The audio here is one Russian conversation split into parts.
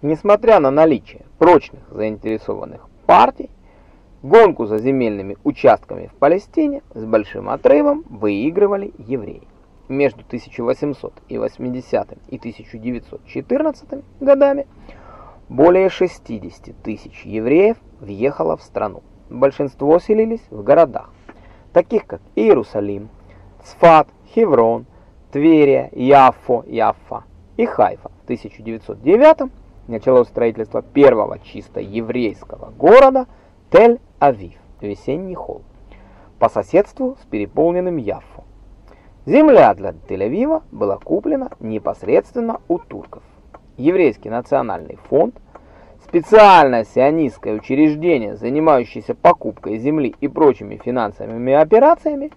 Несмотря на наличие прочных заинтересованных партий, гонку за земельными участками в Палестине с большим отрывом выигрывали евреи. Между 1880 и 1914 годами более 60 тысяч евреев въехало в страну. Большинство селились в городах, таких как Иерусалим, Сфат, Хеврон, Тверия, Яффо, Яффа и Хайфа. В 1909 началось строительство первого чисто еврейского города Тель-Авив, весенний холм, по соседству с переполненным Яффо. Земля для Тель-Авива была куплена непосредственно у турков. Еврейский национальный фонд, специальное сионистское учреждение, занимающееся покупкой земли и прочими финансовыми операциями,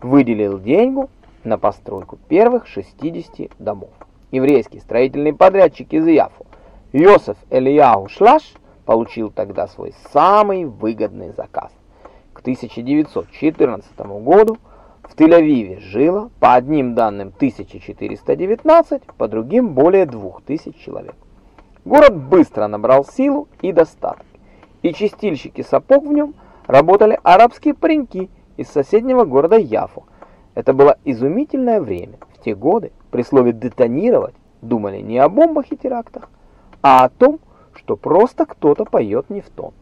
выделил деньгу на постройку первых 60 домов. Еврейский строительный подрядчик из Яфу Йосеф Элияу Шлаш получил тогда свой самый выгодный заказ. К 1914 году в Тель-Авиве жило, по одним данным, 1419, по другим более 2000 человек. Город быстро набрал силу и достаток, и чистильщики сапог в нем работали арабские пареньки из соседнего города Яфу. Это было изумительное время. В те годы при слове «детонировать» думали не о бомбах и терактах, а о том, что просто кто-то поет не в тон.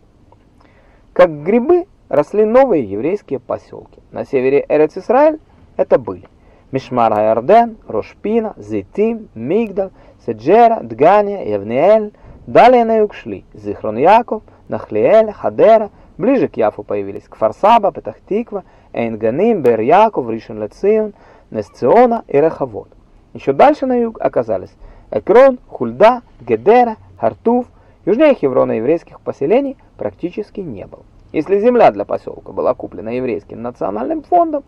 Как грибы росли новые еврейские поселки. На севере Эрец-Исраэль это были Мишмар Хайарден, Рошпина, Зитим, Мигдал, Седжера, Дгания, Евниэль. Далее на юг шли Зихрон Яков, Нахлиэль, Хадера. Ближе к Яфу появились Кфарсаба, Петахтиква, Эйнганим, Бер Яков, Ришен Лецион, Несциона и Рехавод. Еще дальше на юг оказались Экрон, Хульда, Гедера, Хартуф. Южнее Хеврона еврейских поселений практически не было. Если земля для поселка была куплена еврейским национальным фондом,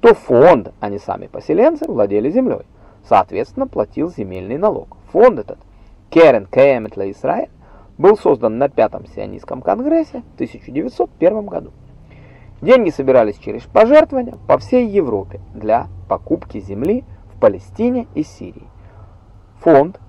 то фонд, а не сами поселенцы, владели землей. Соответственно, платил земельный налог. Фонд этот, Керен Кеемет для был создан на Пятом сионистском конгрессе в 1901 году. Деньги собирались через пожертвования по всей Европе для покупки земли в Палестине и Сирии. Фонд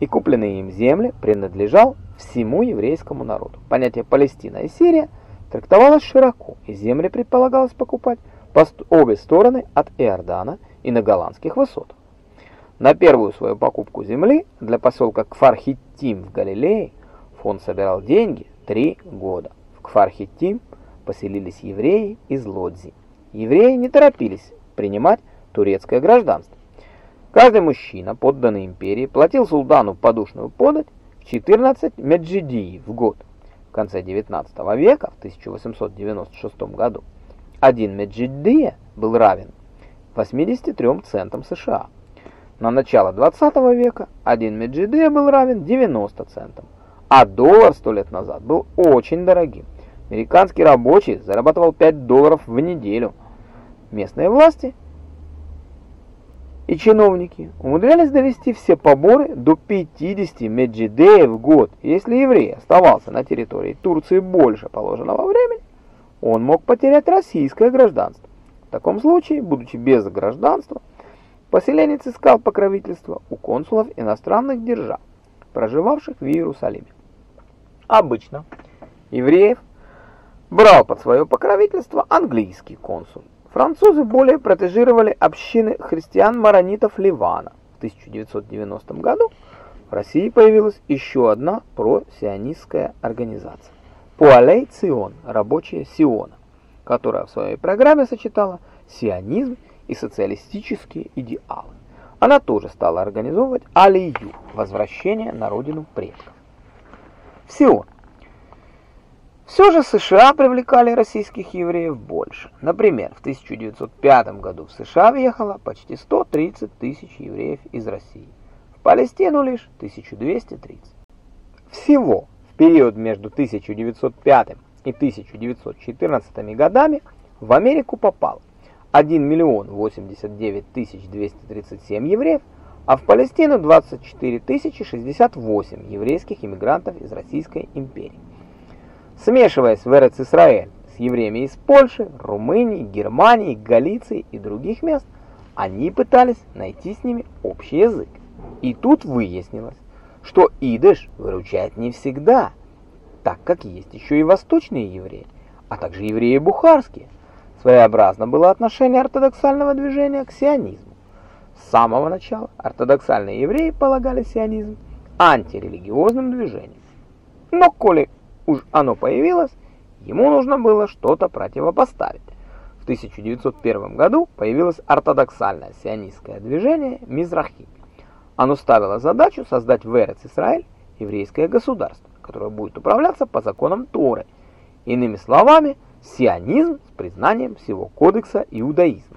и купленные им земли принадлежал всему еврейскому народу. Понятие Палестина и Сирия трактовалось широко, и земли предполагалось покупать по обе стороны от Иордана и на голландских высотах. На первую свою покупку земли для поселка Кфар-Хиттим в Галилее фонд собирал деньги три года. В Кфар-Хиттим поселились евреи из Лодзи. Евреи не торопились принимать турецкое гражданство. Каждый мужчина, подданный империи, платил султану подушную подать в 14 меджидий в год. В конце 19 века, в 1896 году, один меджидия был равен 83 центам США. На начало 20 века один меджидия был равен 90 центам, а доллар сто лет назад был очень дорогим. Американский рабочий зарабатывал 5 долларов в неделю. Местные власти и чиновники умудрялись довести все поборы до 50 меджидеев в год. Если еврей оставался на территории Турции больше положенного времени, он мог потерять российское гражданство. В таком случае, будучи без гражданства, поселенец искал покровительство у консулов иностранных держав, проживавших в Иерусалиме. Обычно евреев брал под свое покровительство английский консул. Французы более протежировали общины христиан-маронитов Ливана. В 1990 году в России появилась еще одна просионистская организация – Пуалей Цион, рабочая Сиона, которая в своей программе сочетала сионизм и социалистические идеалы. Она тоже стала организовывать Алию – возвращение на родину предков. В Сион все же США привлекали российских евреев больше. Например, в 1905 году в США въехало почти 130 тысяч евреев из России. В Палестину лишь 1230. Всего в период между 1905 и 1914 годами в Америку попало 1 миллион 89 тысяч 237 евреев, а в Палестину 24 тысячи 68 еврейских иммигрантов из Российской империи смешиваясь в Эрец-Исраэль с евреями из Польши, Румынии, Германии, Галиции и других мест, они пытались найти с ними общий язык. И тут выяснилось, что идыш выручает не всегда, так как есть еще и восточные евреи, а также евреи бухарские. Своеобразно было отношение ортодоксального движения к сионизму. С самого начала ортодоксальные евреи полагали сионизм антирелигиозным движением. Но коли уж оно появилось, ему нужно было что-то противопоставить. В 1901 году появилось ортодоксальное сионистское движение Мизрахи. Оно ставило задачу создать в Эрец-Исраэль еврейское государство, которое будет управляться по законам Торы. Иными словами, сионизм с признанием всего кодекса иудаизма.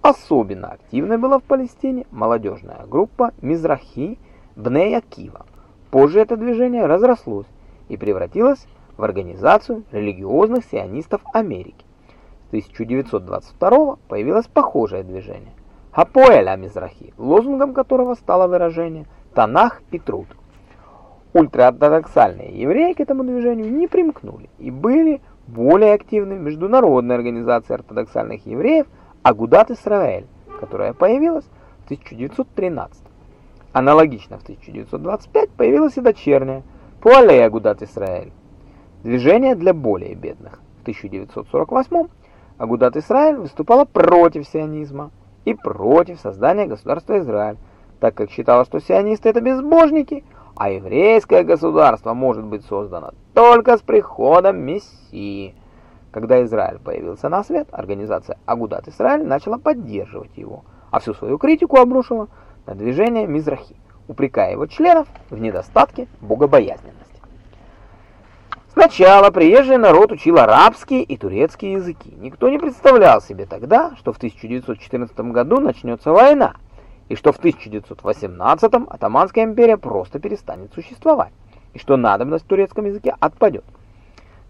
Особенно активной была в Палестине молодежная группа Мизрахи Бней Акива. Позже это движение разрослось и превратилось в организацию религиозных сионистов Америки. С 1922 появилось похожее движение Хапоэля Мизрахи, лозунгом которого стало выражение «Танах и труд». Ультраортодоксальные евреи к этому движению не примкнули и были более активны международной организации ортодоксальных евреев Агудат Исраэль, которая появилась в 1913. Аналогично в 1925 появилась и дочерняя Пуалей Агудат Исраэль. Движение для более бедных. В 1948 Агудат Исраэль выступала против сионизма и против создания государства Израиль, так как считала, что сионисты это безбожники, а еврейское государство может быть создано только с приходом Мессии. Когда Израиль появился на свет, организация Агудат Израиль начала поддерживать его, а всю свою критику обрушила на движение Мизрахи, упрекая его членов в недостатке богобоязненности. Сначала приезжий народ учил арабские и турецкие языки. Никто не представлял себе тогда, что в 1914 году начнется война, и что в 1918 Атаманская империя просто перестанет существовать, и что надобность в турецком языке отпадет.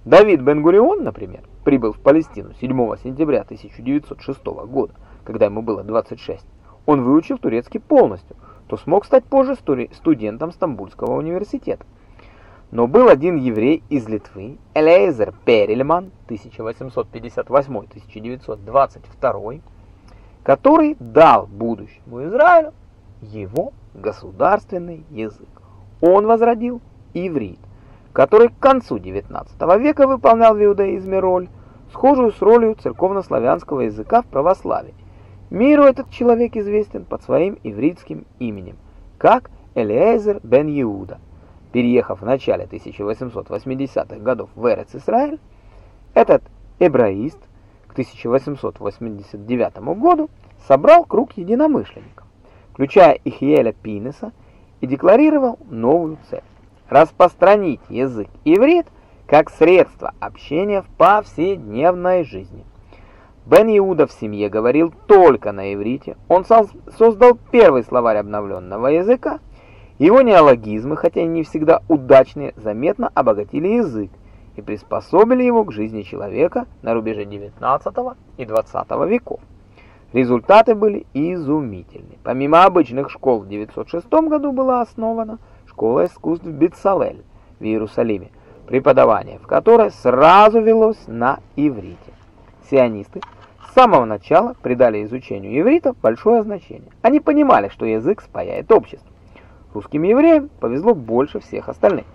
Давид Бен-Гурион, например, прибыл в Палестину 7 сентября 1906 года, когда ему было 26. Он выучил турецкий полностью, то смог стать позже студентом Стамбульского университета. Но был один еврей из Литвы, Элейзер Перельман, 1858-1922, который дал будущему Израилю его государственный язык. Он возродил иврит, который к концу XIX века выполнял в иудаизме роль, схожую с ролью церковно-славянского языка в православии. Миру этот человек известен под своим ивритским именем, как Элиэзер бен Иуда. Переехав в начале 1880-х годов в Эрец-Исраэль, этот эбраист к 1889 году собрал круг единомышленников, включая Ихиеля Пинеса, и декларировал новую цель – распространить язык иврит как средство общения в повседневной жизни. Бен Иуда в семье говорил только на иврите, он создал первый словарь обновленного языка, его неологизмы, хотя и не всегда удачные, заметно обогатили язык и приспособили его к жизни человека на рубеже 19 и 20 веков. Результаты были изумительны. Помимо обычных школ в 906 году была основана школа искусств Бетсалель в Иерусалиме, преподавание в которой сразу велось на иврите. Сионисты с самого начала придали изучению иврита большое значение. Они понимали, что язык спаяет общество. Русским евреям повезло больше всех остальных.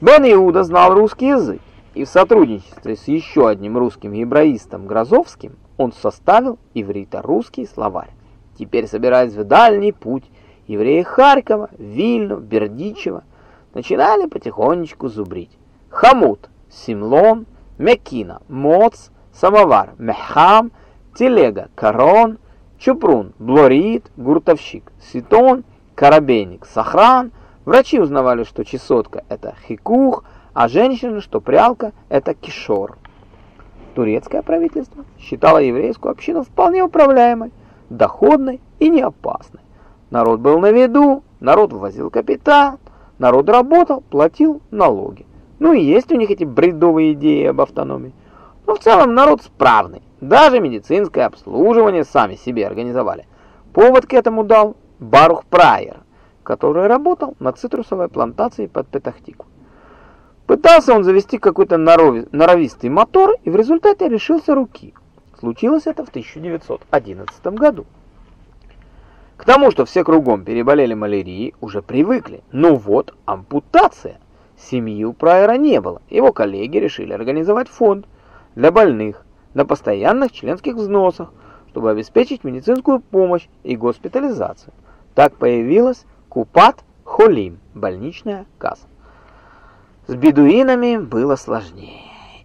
Бен Иуда знал русский язык, и в сотрудничестве с еще одним русским евраистом Грозовским он составил иврито-русский словарь. Теперь, собираясь в дальний путь, евреи Харькова, Вильну, Бердичева начинали потихонечку зубрить. Хамут, Симлон, Мекина, Моц, Самовар, Мехам, Телега, Корон, Чупрун, Блорит, Гуртовщик, Ситон, Коробейник, Сохран. Врачи узнавали, что чесотка – это хикух, а женщины, что прялка – это кишор. Турецкое правительство считало еврейскую общину вполне управляемой, доходной и неопасной. Народ был на виду, народ ввозил капитал, народ работал, платил налоги. Ну и есть у них эти бредовые идеи об автономии. Но в целом народ справный. Даже медицинское обслуживание сами себе организовали. Повод к этому дал Барух Прайер, который работал на цитрусовой плантации под Петахтику. Пытался он завести какой-то норовистый мотор и в результате решился руки. Случилось это в 1911 году. К тому, что все кругом переболели малярией, уже привыкли. Ну вот, ампутация. Семьи у Прайера не было. Его коллеги решили организовать фонд для больных на постоянных членских взносах, чтобы обеспечить медицинскую помощь и госпитализацию. Так появилась Купат Холим, больничная касса. С бедуинами было сложнее.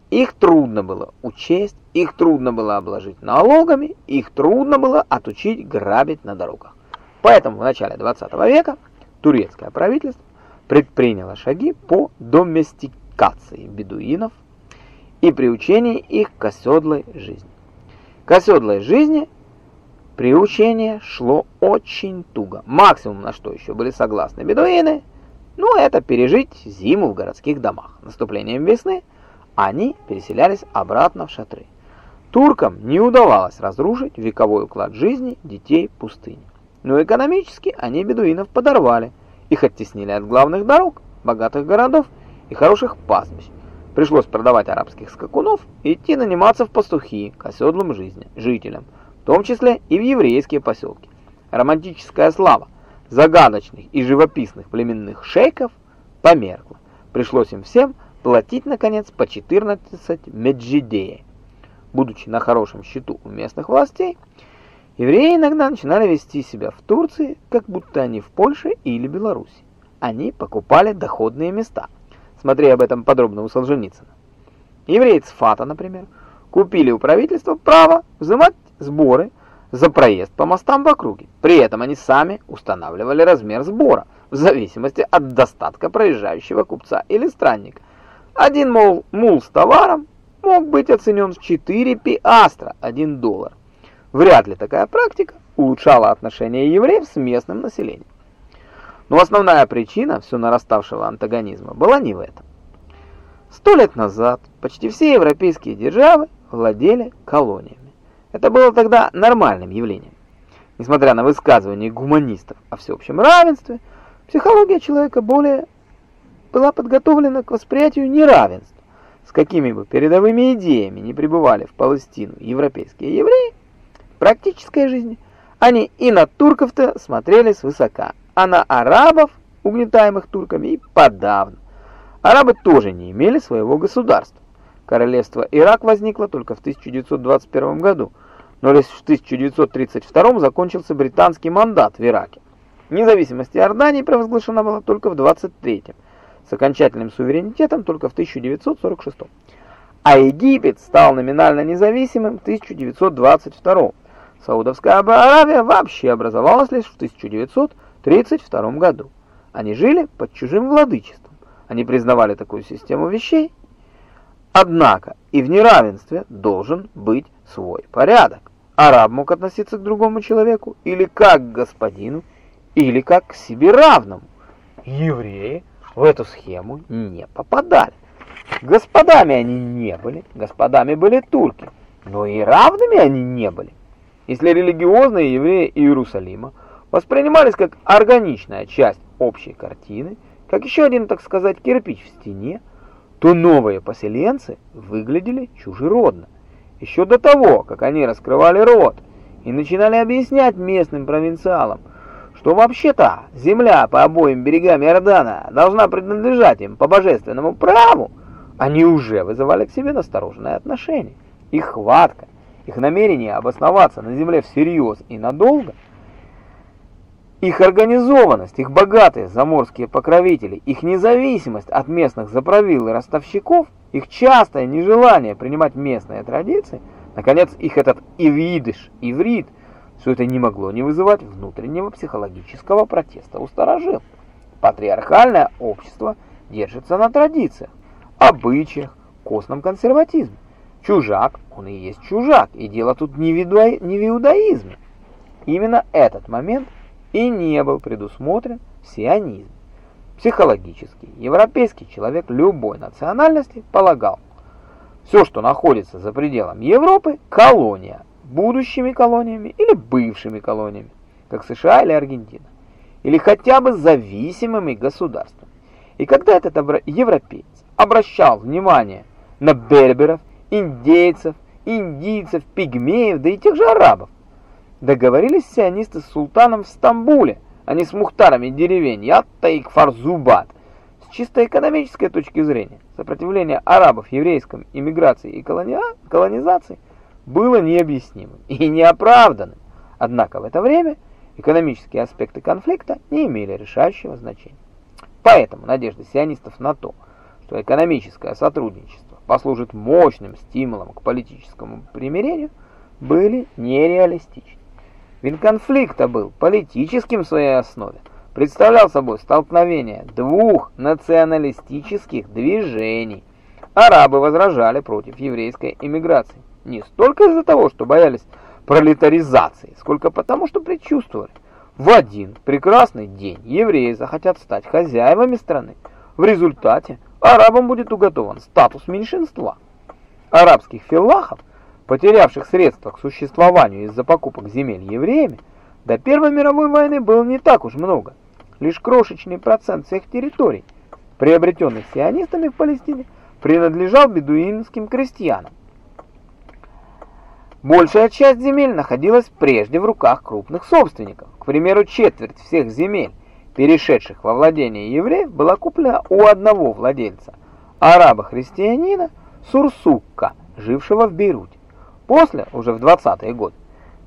Их трудно было учесть, их трудно было обложить налогами, их трудно было отучить грабить на дорогах. Поэтому в начале 20 века турецкое правительство предприняло шаги по доместикации бедуинов и приучению их к оседлой жизни. К оседлой жизни приучение шло очень туго. Максимум, на что еще были согласны бедуины, ну, это пережить зиму в городских домах. Наступлением весны они переселялись обратно в шатры. Туркам не удавалось разрушить вековой уклад жизни детей пустыни. Но экономически они бедуинов подорвали. Их оттеснили от главных дорог, богатых городов и хороших пастбищ. Пришлось продавать арабских скакунов и идти наниматься в пастухи к оседлым жизни, жителям, в том числе и в еврейские поселки. Романтическая слава загадочных и живописных племенных шейков померкла. Пришлось им всем платить, наконец, по 14 меджидеи. Будучи на хорошем счету у местных властей, Евреи иногда начинали вести себя в Турции, как будто они в Польше или Беларуси. Они покупали доходные места. Смотри об этом подробно у Солженицына. Евреи Цфата, например, купили у правительства право взимать сборы за проезд по мостам в округе. При этом они сами устанавливали размер сбора в зависимости от достатка проезжающего купца или странника. Один мол, мул с товаром мог быть оценен в 4 пиастра, 1 доллар. Вряд ли такая практика улучшала отношения евреев с местным населением. Но основная причина все нараставшего антагонизма была не в этом. Сто лет назад почти все европейские державы владели колониями. Это было тогда нормальным явлением. Несмотря на высказывания гуманистов о всеобщем равенстве, психология человека более была подготовлена к восприятию неравенства. С какими бы передовыми идеями не пребывали в Палестину европейские евреи, практической жизни они и на турков-то смотрели свысока, а на арабов, угнетаемых турками, и подавно. Арабы тоже не имели своего государства. Королевство Ирак возникло только в 1921 году, но лишь в 1932 закончился британский мандат в Ираке. Независимость Иордании провозглашена была только в 23 с окончательным суверенитетом только в 1946 а Египет стал номинально независимым в 1922 Саудовская Аравия вообще образовалась лишь в 1932 году. Они жили под чужим владычеством. Они признавали такую систему вещей. Однако и в неравенстве должен быть свой порядок. Араб мог относиться к другому человеку или как к господину, или как к себе равному. Евреи в эту схему не попадали. Господами они не были, господами были турки, но и равными они не были. Если религиозные евреи Иерусалима воспринимались как органичная часть общей картины, как еще один, так сказать, кирпич в стене, то новые поселенцы выглядели чужеродно. Еще до того, как они раскрывали рот и начинали объяснять местным провинциалам, что вообще-то земля по обоим берегам Иордана должна принадлежать им по божественному праву, они уже вызывали к себе настороженное отношение. Их хватка, их намерение обосноваться на земле всерьез и надолго, их организованность, их богатые заморские покровители, их независимость от местных заправил и ростовщиков, их частое нежелание принимать местные традиции, наконец, их этот ивидыш, иврит, все это не могло не вызывать внутреннего психологического протеста у старожил. Патриархальное общество держится на традициях, обычаях, костном консерватизме. Чужак, он и есть чужак, и дело тут не в, иудаизме. Именно этот момент и не был предусмотрен в сионизме. Психологически, европейский человек любой национальности полагал, все, что находится за пределом Европы, колония, будущими колониями или бывшими колониями, как США или Аргентина, или хотя бы зависимыми государствами. И когда этот европеец обращал внимание на берберов, индейцев, индийцев, пигмеев, да и тех же арабов, договорились сионисты с султаном в Стамбуле, а не с мухтарами деревень Ятта и Кфарзубат. С чисто экономической точки зрения, сопротивление арабов еврейской иммиграции и колонизации было необъяснимым и неоправданным. Однако в это время экономические аспекты конфликта не имели решающего значения. Поэтому надежды сионистов на то, что экономическое сотрудничество послужит мощным стимулом к политическому примирению, были нереалистичны. Ведь конфликт был политическим в своей основе, представлял собой столкновение двух националистических движений. Арабы возражали против еврейской эмиграции не столько из-за того, что боялись пролетаризации, сколько потому, что предчувствовали, в один прекрасный день евреи захотят стать хозяевами страны. В результате арабам будет уготован статус меньшинства. Арабских филлахов, потерявших средства к существованию из-за покупок земель евреями, до Первой мировой войны было не так уж много – Лишь крошечный процент всех территорий, приобретенных сионистами в Палестине, принадлежал бедуинским крестьянам. Большая часть земель находилась прежде в руках крупных собственников. К примеру, четверть всех земель, перешедших во владение евреев, была куплена у одного владельца, араба-христианина Сурсукка, жившего в Бейруте. После, уже в 20-е годы,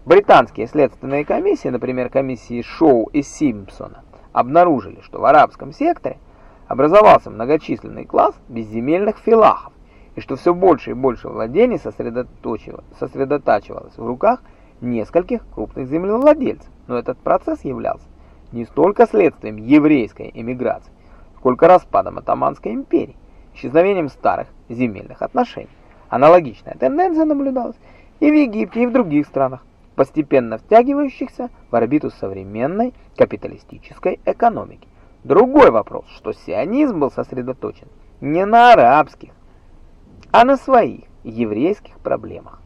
британские следственные комиссии, например, комиссии Шоу и Симпсона, обнаружили, что в арабском секторе образовался многочисленный класс безземельных филахов, и что все больше и больше владений сосредотачивалось в руках нескольких крупных землевладельцев. Но этот процесс являлся не столько следствием еврейской эмиграции, сколько распадом Отtomанской империи, исчезновением старых земельных отношений. Аналогичная тенденция наблюдалась и в Египте, и в других странах постепенно втягивающихся в орбиту современной капиталистической экономики. Другой вопрос, что сионизм был сосредоточен не на арабских, а на своих еврейских проблемах.